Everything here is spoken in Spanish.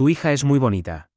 Tu hija es muy bonita.